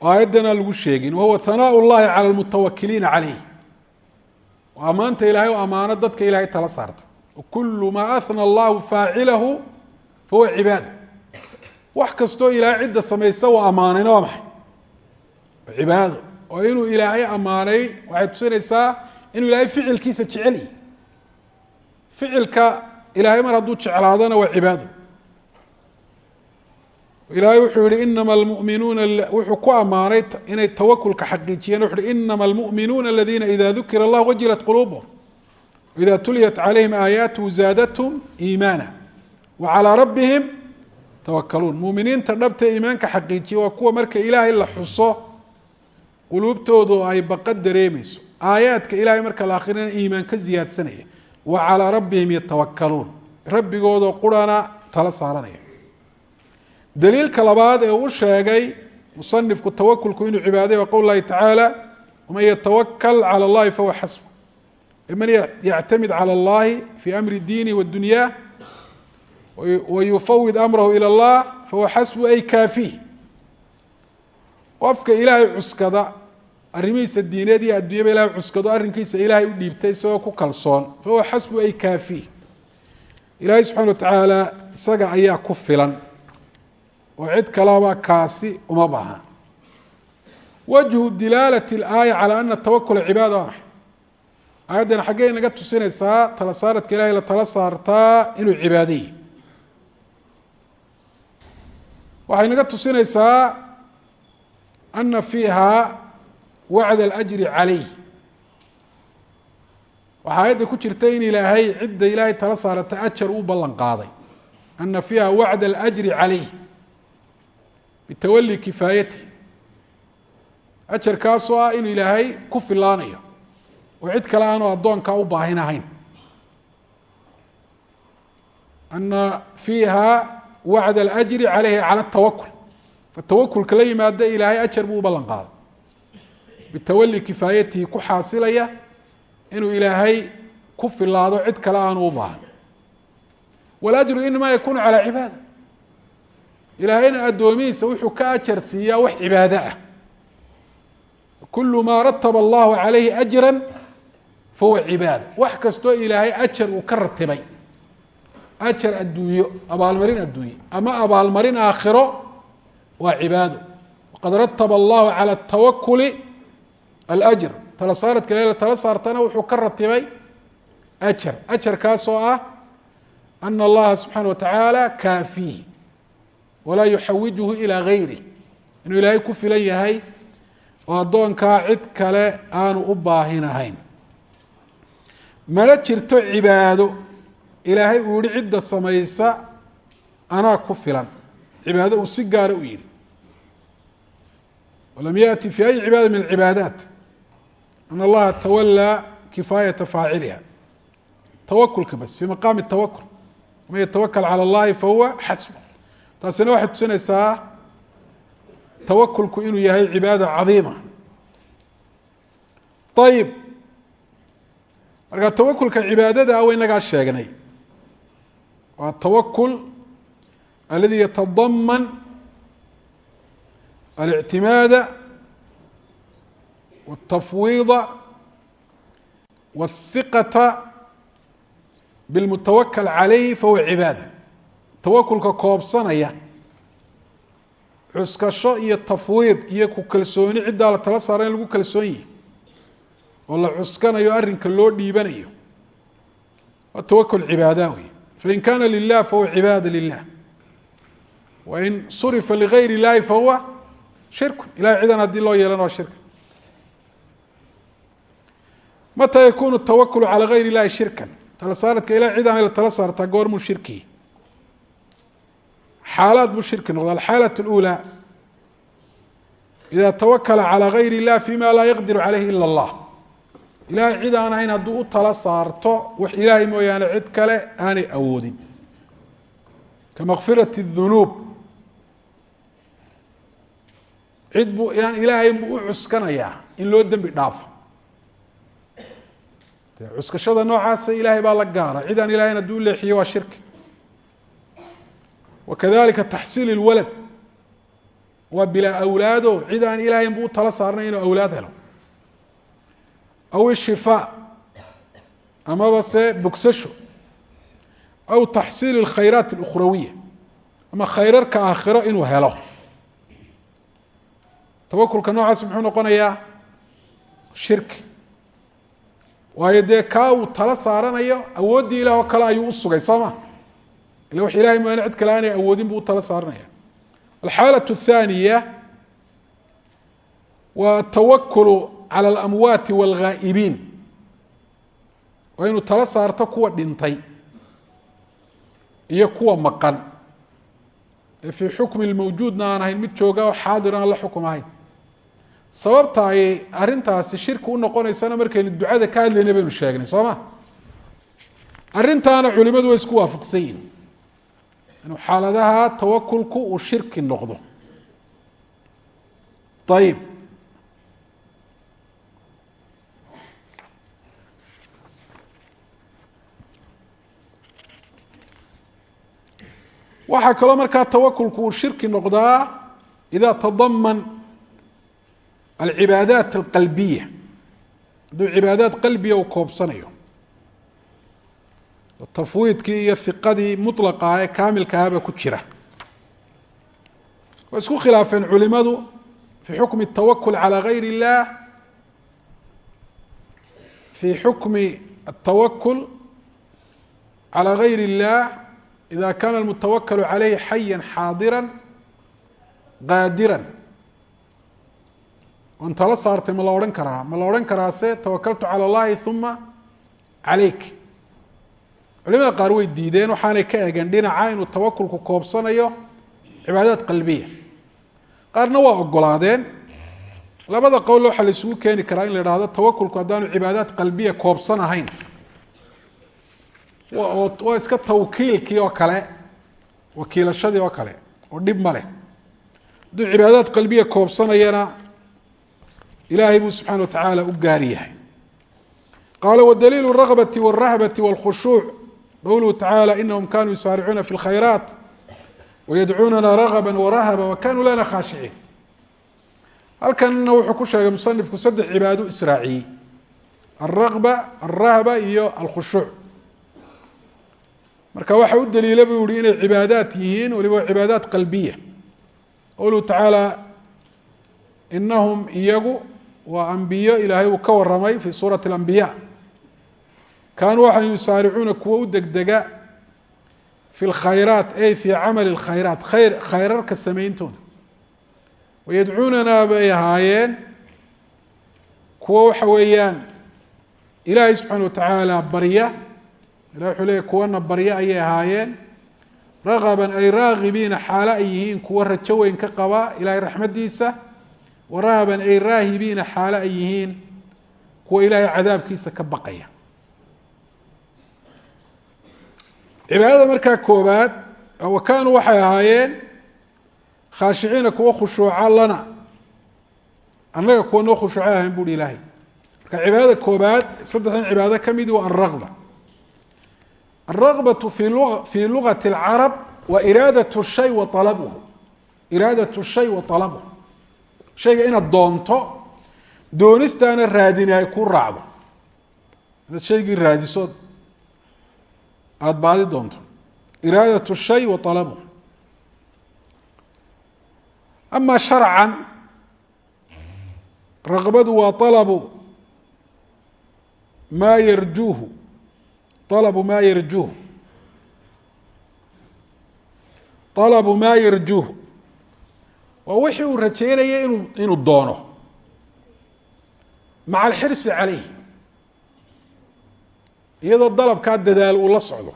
Oo aayaddanaa lagu sheegin wahuwa hanaa llahi cala lmutawakiliina caleyh waa ammaanta ilahay oo ammaano dadka ilahay tala saarta kulu maa ahna allahu faacilahu fahuwa cibaada. Wax kastoo ilaahay cidda samaysa waa ammaanayna inuu ilaahay ficilkiisa jecel yahy ficilka ilaahay mar hadduu jeclaadana waa cibaado. Ilaahay wuxuu yihi inama almuminuuna wuxuu ku ammaanay inay tawakulka xaqiijiyeen. Wuxu uhi inama almu'minuuna aladiina ida dukira allah wajilat quluubhum ida tuliyat calayhim aayaatu zaadathum iimaana wa calىa rabbihim tawakaluun muminiinta dhabta iimaanka xaqiijiya waa kuwa marka ilaahay la xuso quluubtoodu ay baqa dareemayso aayaadka ilaahay marka la akrinana iimaan ka ziyaadsanaya wa calaa rabbihim yatawakaluun rabbigoodoo qurana tala saaranaya. Daliilka labaad ee uu sheegay musanifku tawakulku inuu cibaadaya waa qowl lahi tacaala waman yatawakal cala allahi fahuwa xasbu. Man yactamid cala allahi fi amri diini wadunya wa yufawid amrahu ila allah fahuwa xasbu ay kaafii. Qofka ilaahay cuskada arrimihiisa diineed iyo addunyaba ilahay cuskado arrinkiisa ilaahay u dhiibtay isagoo ku kalsoon. Fahuwa xasbu ay kaafih ilaahay subxana wa tacaala isaga ayaa ku filan. Oo cid kalaba kaasi uma baahna wajhu dilaalati اlaaya calى ana tawakula cibaada. Waa maxay aayaddan xaggey naga tusinaysaa tala saaradka ilahay la tala saartaa inuu cibaadayi waxay naga tusinaysaa ana fiiha wacd اlأjri calayh waxaa aayadda ku jirta in ilaahay cidda ilaahay tala saarata ajar u ballan qaaday ana fiiha wacd اlأjri calayh bitawali kifaayati ajarkaasoo ah inuu ilaahay ku filaanayo oo cid kale aanu addoonkaa u baahin ahayn ana fiiha wacd اlأjri calayhi calى الtawakul fatawakulka la yimaada ilaahay ajar buu u ballan qaaday bitawali kifaayatihi ku xaasilaya inuu ilaahay ku filaado cid kale aanu u baahan. Waljru inamaa yakuunu calaa cibaada. Ilaahayna addoomihiisa wuxuu ka ajar siiyaa wax cibaado ah. Kulu maa rataba allahu calayhi ajra fahuwa cibaada. Wax kastoo ilaahay ajar uu ka ratibay. Ajar adduunyo abaalmarin adduunye. Ama abaalmarin aakhiro waa cibaado waqad rataba allahu cala atawakuli alajr tala saaradkale la tala saartana wuxuu ka ratibay ajar ajarkaasoo ah ana allaha subxaana wa tacaala kaafiihi walaa yuxawijuhu ilaa gayri inuu ilaahay ku filan yahay oo addoonkaa cid kale aanu u baahin ahayn. Mana jirto cibaado. Ilaahay uu yihi cidda samaysa anaa ku filan. Cibaado uu si gaara u yidhi. Walam yaأti fi ay cibaada min اcibaadaat an allaha tawalaa kifaayata faaciliha tawakulka bas fi maqaami الtawakul man yatawakal calى اllahi fahuwa xasb taasina waxay tusinaysaa tawakulku inuu yahay cibaada cadiima ayib marka tawakulka cibaadada a waynagaa sheegnay waa tawakul aladi yatadaman الاعtimaada والتfwiiضa والثiqaةa bاlmutawakl عalayhi fahuwa cibaada tawakulka koobsanaya cuskasho iyo tafwiid iyo ku kalsooni ciddaa la tala saara in lagu kalsoon yahi oo la cuskanayo arrinka loo dhiibanayo waa tawakul cibaada wey fain kana lilah fahuwa cibaada lilah wain surifa ligayr اllahi fahuwa shirku ilahay cidan haddii loo yeelana waa shirka mata yakunu tawakulu calى gayr اllahi shirkan tala saaradka ilahay cidaana la tala saartaa goormuu shirki xaalaad buu shirki noqda alxaalaة اlأulى ida tawakala calى gayr اllah fima laa yaqdiru calayh ila اllah ilaahay cid aan ahayn hadduu u tala saarto wax ilaahay mooyaane cid kale aanay awoodin ka makfirati dunuub cid buu aan ilaahay buu u cuskanayaa in loo dembi dhaafo de cuskashada noocaasa ilaahay baa la gaara cid aan ilahayn hadduu u leexiyo waa shirki wa kadalika taxsiil اlwalad waa bilaa awlaado cid aan ilaahayn buu u tala saarnay inuu awlaad helo aw ishifaa amaba se bogsasho aw taxsiil اlkhayraat اlukhrawiya ama khayrarka aakhiro inuu helo tawakulka noocaas muxuu noqonayaa shirki waayo dee kaa uu tala saaranayo awooddii ilaah oo kale ayuu u sugay soo ma? Ila wax ilahay maan cid kale aanay awoodin buu u tala saaranaya alxaala اthaaniya waa atawakulu cala alamwaati wاlghaa'ibiin waa inuu tala saarto kuwa dhintay iyo kuwa maqan. Ee fii xukmi lmawjuudna aan ahayn mid jooga oo xaadir aan la xukum ahayn sababta ay arrintaasi shirki u noqonaysana markaynu ducada ka hadlayna baynu sheegnay soo ma arrintaana culimadu way isku waafaqsan yihiin inuu xaaladaha tawakulku uu shirki noqdo. Ayib waxaa kaloo markaa tawakulku uu shirki noqdaa ida tadaman alcibaadaat alqalbiya hadduu cibaadaad qalbiya uu koobsanayo tafwiidkii iyo hiqadii mulaqa ah ee kaamilka ahba ku jira way isku khilaafeen culimadu fi xukmi الtawakul calى gayr الlah fi xukmi الtawakul calى gayr الlah ida kana اlmutawakl عalayhi xaya xaadira qaadira on tala saartay ma la odhan karaa. Ma la odhan karaase tawakaltu calى اllahi uma calayk. Culimada qaar way diideen waxaanay ka egeen dhinaca inuu tawakulku koobsanayo cibaadaad qalbiya. Qaarna waa ogolaadeen. Labada qowl waxaa la isugu keeni karaa in la ihahdo tawakulku haddaanu cibaadaad qalbiya koobsan ahayn. Waa iska tawkiilkii oo kale wakiilashadii oo kale oo dhib ma leh. Hadduu cibaadaad qalbiya koobsanayana ilaahay buu subxana wa tacaala u gaari yahay qaala wadaliilu الragbaةi wالrahbaةi wاlkhushuuc qowluhu tacaala inahum kanuu yusaaricuuna fi اlkhayraat wayadcuunana ragba warahba wakanuu lana khaashiciin halkanna wuxuu ku sheegay musanifku saddex cibaado israaciyey alragba alrahba iyo alkhushuuc marka waxa u daliila buu yihi inay cibaadaat yihiin waliba cibaadaat qalbiya qowluhu tacaala inahum iyagu waa ambiyo ilaahay uu ka waramay fi suurati اlambiya kaanuu waxay yusaaricuuna kuwa u degdega fi اlkhayraat ay fi camali اlkhayraat khayr khayrarka sameyntooda wayadcuunanaa bay ahaayeen kuwa waxa weeyaan ilaahay subxaana wa tacaala barya ilah wuxuu leeyay kuwana barya ayay ahaayeen ragaban ay raagibiina xaalo ay yihiin kuwa rajo weyn ka qaba ilahay raxmaddiisa warahaban ay raahibiina xaalo ay yihiin kuwa ilaahay cadaabkiisa ka baqaya. Cibaadada markaa koobaad wa kaanuu waxay ahaayeen khaashiciina kuwa khushuuca lana. Annaga kuwa noo khushuuca ahayn buuhi ilaahay. Marka cibaadada koobaad saddexdan cibaado ka midi waa anraqba alraqbatu fii lugati alcarab wa iraadat shay wa alabuhu iraadat shay wa alabuhu shayga inaad doonto doonistaana raadini ay ku raacdo. Inaad shaygii raadiso aada baadi doonto. Iraadat shay wa alabu amaa sharcan raqbadu waa alabu maa yarjuuhu. Alabu maa yarjuuhu. Alabu maa yarjuuhu oo wixii uu rajaynaya inuu inuu doono. Maca alxirsi calayh iyadoo dalabkaa dadaal uu la socdo.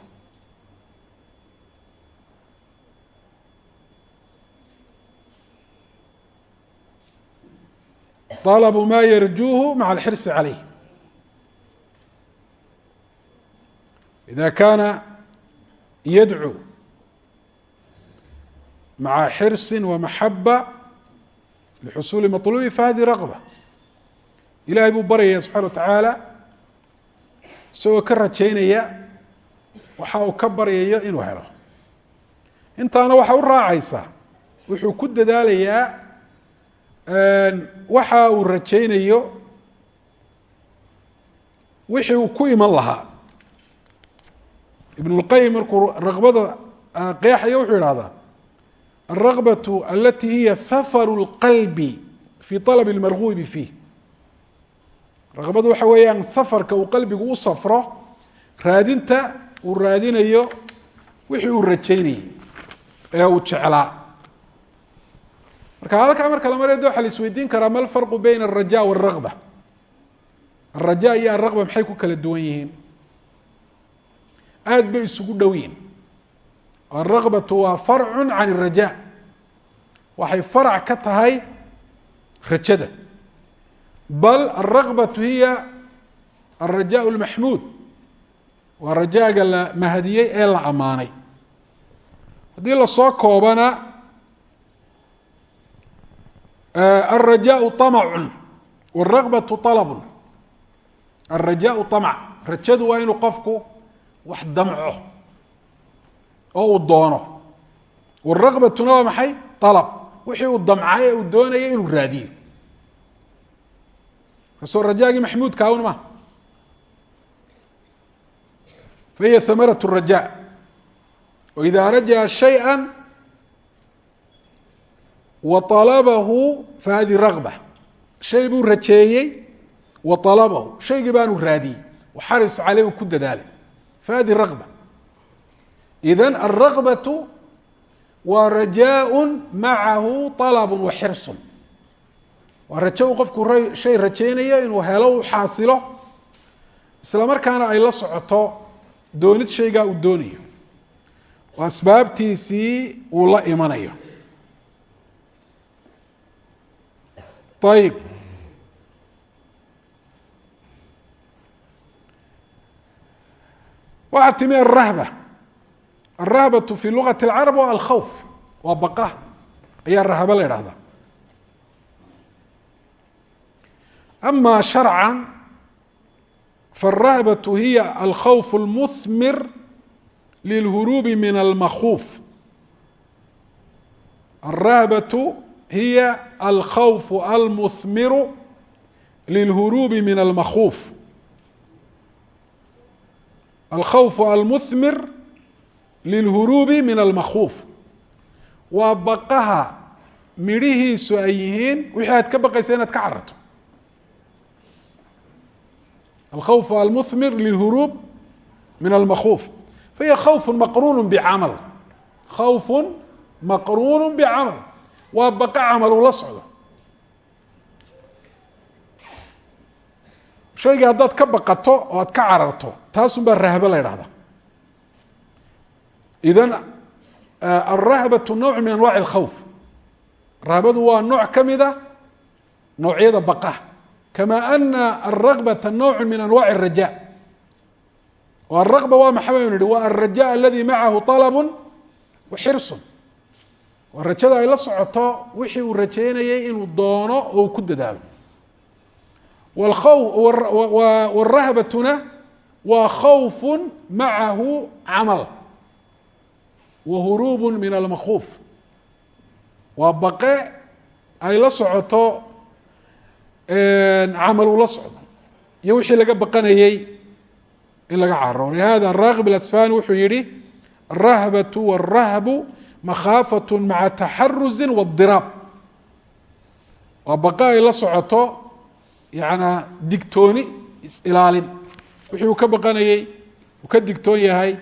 طلبu ma yrjuuه maعa الxirص عalيh إذa kana yadعو maca xirsi wamaxaba lixusuuli maطlubi fahadi raqba ilahay buu baryaya subxana wa tacaala isagoo ka rajaynaya waxa uu ka baryayo inuu helo intaana waxaa u raacaysa wuxuu ku dadaalayaa waxa uu rajaynayo wixii uu ku iman lahaa ibn اlqayim markuu raqbada qeexaya wuxuu ihahdaa alraqbaة alati hiya safar اlqalbi fi طalb اlmargubi fiih raqbadu waxa weeyaan safarka uu qalbigu u safro raadinta uu raadinayo wixii uu rajaynayey ee uu jeclaa marka halkaa marka la maraya de waxa la isweydiin karaa ma alfarqu bayna alraja wاlraqba alraja iyo alraqba maxay ku kala duwan yihiin aada bay isugu dhow yihin alraqbatu waa farcu can الraja waxay farac ka tahay rajada bal alraqbatu hiya alraja اlmaxmuud waa rajaaga la mahadiyey ee la ammaanay haddii lasoo koobana alrajaau طamcu wاraqbatu طalbu alrajaau طamc rajadu waa inuu qofku wax damco oo uu doono wاraqbatuna waa maxay طalb wixii uu damcay ee uu doonaya inuu raadiyo kasoo rajaagii maxmuudka awn ma fahiya hamaraة الraja وإida rajaa شhayئa waطalabahu fahadi raqba shay buu rajeeyey wa alabahu shaygii baanu raadiyey waxaris caleyh u ku dadaalay fahadi raqba idan alraqbatu waa rajaaء macahu طalab wa xirsun waa rajo uu qofku shay rajeynayo inuu helo u xaasilo isla markaana ay la socoto doonid shaygaa uu doonayo oo asbaabtiisii uu la imanayo ayib waxaa timi alrahba alrahbatu fi lugati اlcarab waa alkhawf waa baqa ayaa rahba la idhahdaa ama sharca faالrahbaة hiya alkhawf اlmuhmir lilhuruubi min almakuuf alrahbaة hiya alkhawf almuhmiru lilhuruubi min almakuuf alkhawf almuhmir lilhuruubi min almakuuf waa baqaha midhihiisu ay yihiin wixii aad ka baqaysa inaad ka cararto. alkhawf almuhmir lilhuruub min almakuuf fahiya khawf maqruun bcamal khawf maqruun bcamal waa baqa camal uu la socdo shayga haddaad ka baqato oo aad ka cararto taasun baa rahbe la ydhahda idan alrahbaة nawc min anwaci اlkhawf rahbadu waa nooc ka mida noocyada baqa kama ana alragbaةa nawc min anwaci الraja o alragba waa maxaa baynu nihi waa alraja aladi macahu طalb wa xirsun waa rajada ay la socoto wixii uu rajeynayay inuu doono oo uu ku dadaalo wاrahbatuna waa khawf macahu camal wa huruub min almakuuf waa baqe ay la socoto camal uu la socdo iyo wixii laga baqanayey in laga cararo lihada araaqib alasfani wuxuu yihi alrahbaة wاrahbu makhaafaة maca taxaruzi wاdiraab waa baqa ay la socoto yana digtooni is-ilaalin wixii uu ka baqanayey uu ka digtoon yahay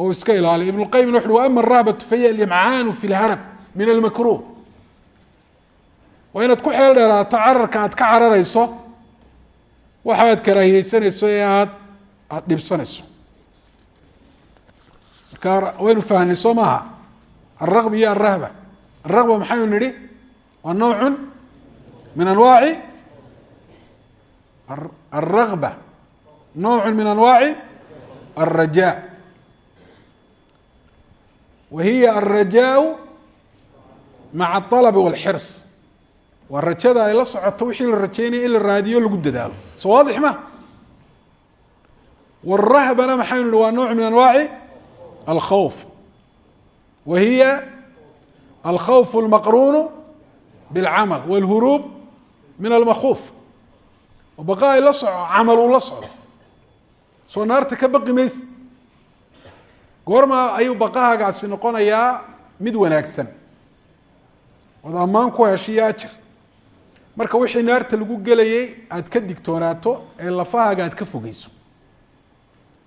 oo iska ilaaliy ibnqayimna wuxu wa ama rahbatu faya alyamcaanu fi harab min almakruh waa inaad ku xeel dheeraato cararka aad ka cararayso waxa aad karaahiyeysanayso ee aad aad dhibsanayso. Marka waynu fahnay soo maaha. Alraqb iyo alrahba alraqba maxaynu nidhi? Waa nowcun min anwaaci. Alraqba nowcun min anwaaci. Alraja wahiya alrajaau maca aalabi walxirs waa rajada ay la socoto wixii la rajaynaya in la raadiyo lagu dadaalo so waadix ma warahbana maxaynu ihi waa nooc min anwaaci alkhawf wa hiya alkhawf almaqruunu bilcamal walhuruub min almakuuf baqa ay la soco camal uu la socdo soo naarta ka baqi maysa goorma ayuu baqahagaasi noqonayaa mid wanaagsan. Ood ammaan ku heshiyo ajar marka wixii naarta lagu gelayay aada ka digtoonaato ee lafahaaga aad ka fogeyso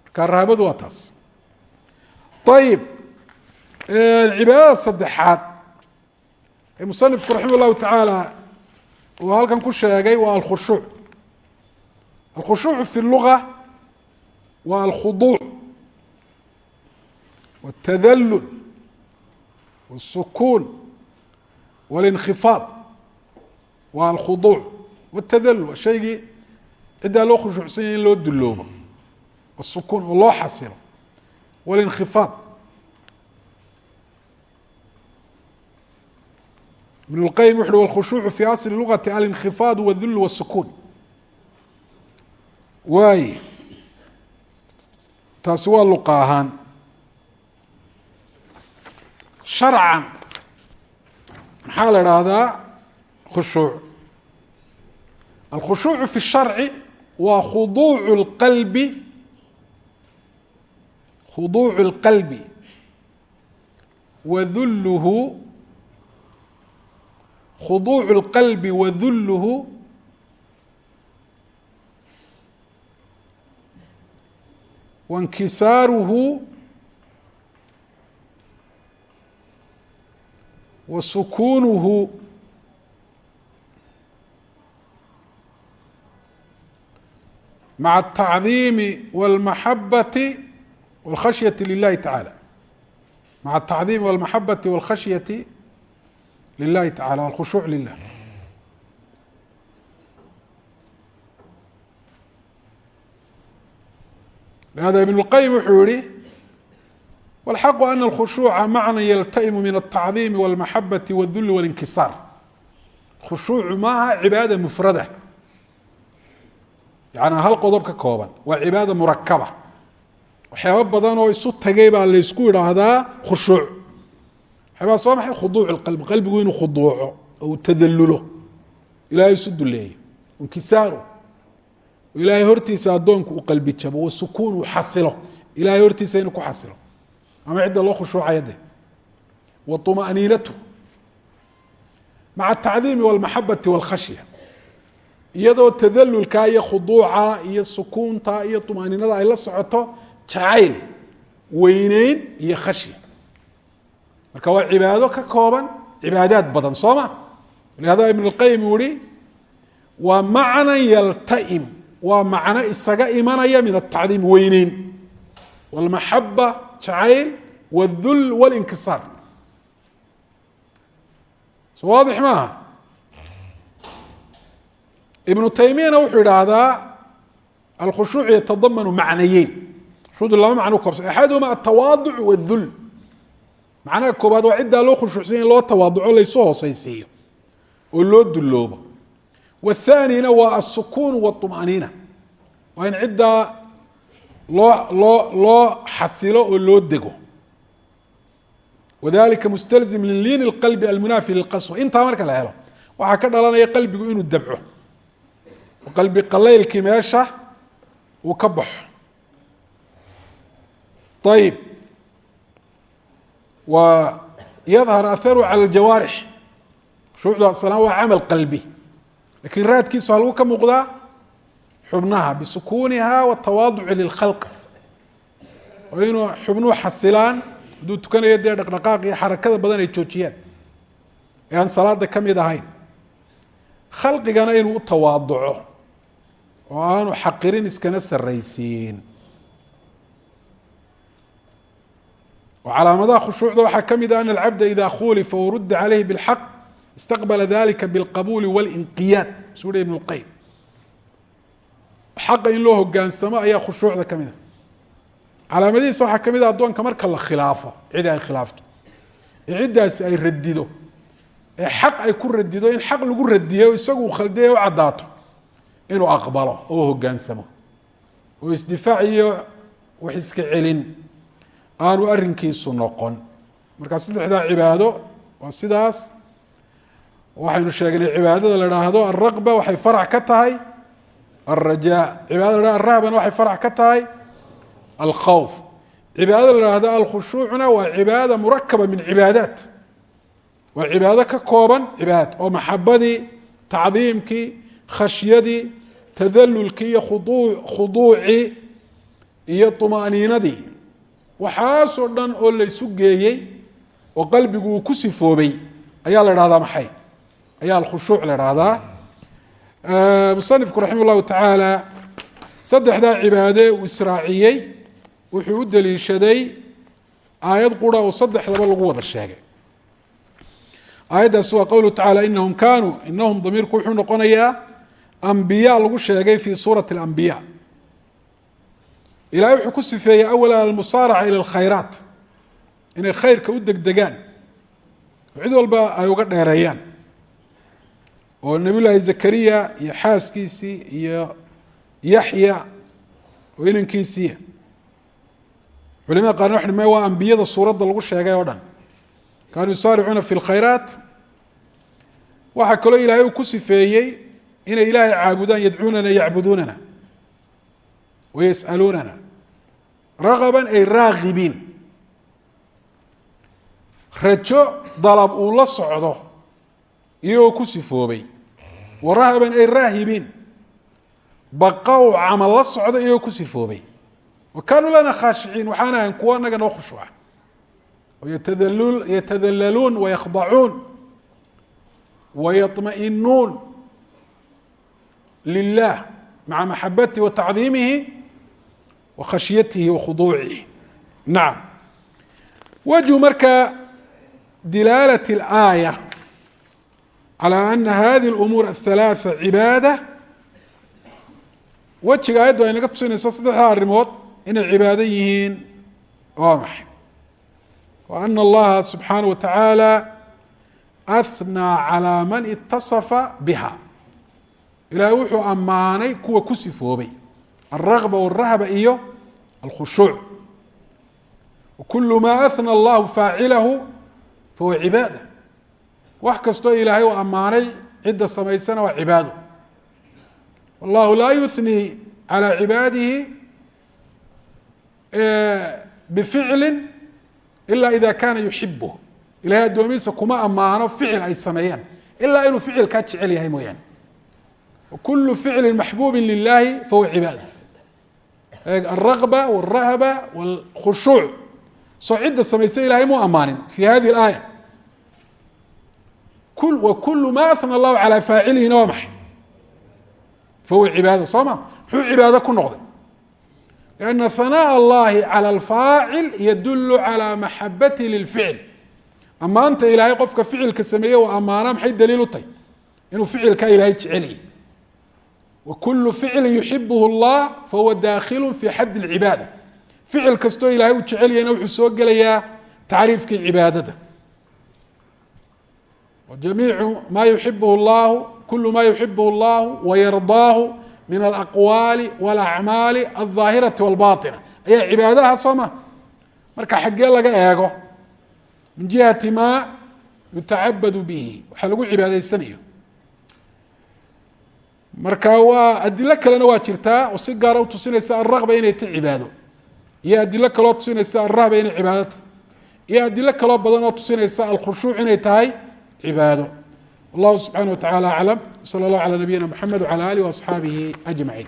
marka rahabadu waa taas. Ayib cibaadada saddexaad. Ee musanifku raximah llahu tacaala uu halkan ku sheegay waa alkhushuuc alkhushuucu fi luga waa alkhuduuc wاtadallul wالsukuun wاlinkifaad waa alkhuduuc wاtadallul waa shaygii ciddaa loo khushuucsan yahay in loo duloobo wasukuun oo loo xasilo wاlinkifaad ibn اlqayim wuxu uhi wاlkhushuucu fi asli lugati alinkifaad wاdul wالsukuun waay taasi waa luqa ahaan sharcan maxaa la idhaahdaa khushuuc alkhushuucu fi الsharci waa khuduucu اlqalbi khuduucu اlqalbi wa dulluhu khuduucu اlqalbi wa dulluhu wa sukuunuhu maca الtacdiimi wاlmaxabati wاlkhashyati lilahi tacala maca الtacdiimi wاlmaxabati wاlkhashyati lilahi tacala wاlkhushuuc lilah لهذا iبن الqayim wuxuu yihi والxaq أن الkhushuuعa macna yltaimu min التacظiim والmaxabaةi والdul والانkisaar khushuucu maaha cibaada mufrada yani hal qodob ka kooban waa cibaada murakaba waxyaaba badan oo isu tagay baa laysku idhaahdaa khushuuc waxyaabahaas waa maxay khuduuc اqalbi qalbigu inuu khuduuco oo uu tadalulo ilahay isu duleeyo inkisaaru ilaahay hortiisa addoonku u qalbi jabo wasukuun uu xasilo ilahay hortiisa inuu ku xasilo ama cidda loo khushuucaya de wa طumaأniinatu maca الtacdiimi wاlmaxabati wاlkhashya iyadoo tadalulka iyo khuduuca iyo sukuunta iyo طumaaniinada ay la socoto jacayl weyneyn iyo khashya marka waa cibaado ka kooban cibaadaad badan soo ma lihada ibn اlqayim uu ihi waa macna yltaim waa macno isaga imanaya min الtacdiim weyneyn wاlmaxaba jacayl wاdul wاlinkisaar so waadix maaha ibnu taymiyana wuxuu idhaahdaa alkhushuuc yatadamanu macnayeyn khushuucdu laba macno koobsan axaduhuma altawaaduc wاdul macnaha koobaad waa ciddaa loo khushuucsan in loo tawaaduco laysu hooseysiiyo oo loo duloobo wthanina waa asukuun wاطumaaniina waa in ciddaa loo loo loo xasilo oo loo dego wadalika mustalzim liliin اlqalbi almunaafi lilqaswa intaa marka la helo waxaa ka dhalanaya qalbigu inuu dabco oo qalbi qalaylkii meesha uu ka baxo ayib wa yadhar aharu calى اljawaarix khushuucdu aslaan waa camal qalbi lakin raadkiisu halgu ka muuqdaa xubnaha bisukuuniha watawaaduci lilkhalqi. Oo inuu xubnuhu xasilaan hadduu tukanayo dee dhaqdhaqaaq iyo xarakada badan ay joojiyaan. Ee aan salaada ka mid ahayn. Khalqigana inuu u tawaaduco oo aanu xaqirin iskana sarraysiin. Oo calaamadaha khushuucda waxaa ka mid ah a ana alcabda idaa khulifa warudda caleyhi bilxaq istaqbala dalika bilqabuuli walinqiyaad suu hi ibn xaqa in loo hogaansamo ayaa khushuucda ka mid a calaamadihiisa waxaa ka mid a addoonka marka la khilaafo cidi ay khilaafto ee ciddaasi ay radido ee xaq ay ku radido in xaq lagu radiyo isagu khaldiye u caddaato inuu aqbalo oo hogaansamo. Oo isdifaac iyo wax iska celin aanu arrinkiisu noqon. Markaa saddexdaa cibaado waa sidaas. Waxaynu sheegnay cibaadada la dhaahdo alraqba waxay farac ka tahay alrajaa cibaadada la hahdo alrahbana waxay farac ka tahay alkhawf cibaadada la hahdo alkhushuucna waa cibaada murakaba min cibaadaat waa cibaado ka kooban cibaad oo maxabadii tacdiimkii khashyadii tadalulkii iyo khuduucii iyo طumaaniinadii waxaasoo dhan oo laysu geeyey oo qalbigu uu ku sifoobay ayaa la dhahdaa maxay ayaa alkhushuuc la dhahdaa musanifku raxima اllahu tacaala saddexdaa cibaade uu israaciyey wuxuu u deliishaday aayad qura oo saddexdaba lagu wada sheegay. Aayaddaas waa qowluhu tacala inahum kanuu inahum damiirku wuxuu noqonayaa ambiya lagu sheegay fi suurati اlambiya ilahay wuxuu ku sifeeyey awala almusaaraca ila alkhayraat inay khayrka u degdegaan oo cid walba ay uga dheereeyaan oo nabiy llaahi zakariya iyo xaaskiisii iyo yaxya oo inankiisiiya culimada qaarna waxay me waa ambiyada suuradda lagu sheegay oo dhan. Kaanuu yusaaricuuna fi lkhayraat waxaa kaloo ilaahay uu ku sifeeyey inay ilaahay caabudaan yadcuunana yacbuduunana wayas'aluunana ragaban ay raagibiin rajo dalab uu la socdo iyagoo ku sifoobay wa rahaban ay raahibiin baqa uu camal la socdo iyagoo ku sifoobay. Wa kaanuu lana khaashiciin waxaan ahayn kuwo anaga noo khushuuca oo yatadalul yatadallaluun wayakhdacuun wayaطma'inuun lilah maca maxabatihi wa tacdiimihi wa khashyatihi wa khuduucihi. Nacam wajhu marka dilaalat اlaaya calى ana hadihi اlumuur aلhalaaثa cibaada wejiga aayaddu ay naga tusinayso saddexdaa arrimood inay cibaado yihiin waa maxay wa ana allaha subxaanaه wa tacaala ahnaa calى man itaصafa biha ilaahay wuxuu ammaanay kuwa ku sifoobay alragba wاlrahba iyo alkhushuuc wakulu ma ahna allahu faacilahu fahuwa cibaada wax kastoo ilaahay uu ammaanay cidda samaysana waa cibaado wallahu laa yuhnii calى cibaadihi bificli ila ida kana yuxibh ilahay addoomihiisa kuma ammaano ficil ay sameeyaan ilaa inuu ficilkaa jecel yahay mooyaane kulu ficli maxbuubi lilahi fahuwa cibaada alragba wاlrahba wاlkhushuuc soo cidda samaysa ilahay muu ammaanin fi hadihi اlaaya wa kulu ma ahna allahu calى faacilihina waa maxay fahuwa cibaada soo ma muxuu cibaado ku noqday لأna hanaaء اllahi calى اlfaacil yadulu calى maxabati lilficl ammaanta ilaahay qofka ficilka sameeye u ammaana maxay daliil u tahy inuu ficilkaa ilahay jecelyahy wkulu ficli yuxibh اllah fahuwa dakhilu fi xad اlcibaada ficil kastoo ilahay uu jecelyahna wuxuu soo gelayaa tacriifkii cibaadada jamiicu ma yuxibh اllahu kulu ma yuxibh اllahu wayardaahu min alaqwaali wاlacmaali alظaahirati wاlbaطina ayaa cibaadaha soo ma marka xaggee laga eego min jihati ma yutacabadu bihi waxaa lagu cibaadaysanayo marka waa adilo kalena waa jirtaa oo si gaara utusinaysa alraqba inay ta cibaado iyo adilo kaloo tusinaysa alrahba inay cibaado tahay iyo adilo kaloo badan oo tusinaysa alkhushuuc inay tahay cibaado. Wallahu subxaana wa tacala aclam. Sala allah calaa nabiyina mxamed wcala alih waasxaabihi ajmaciin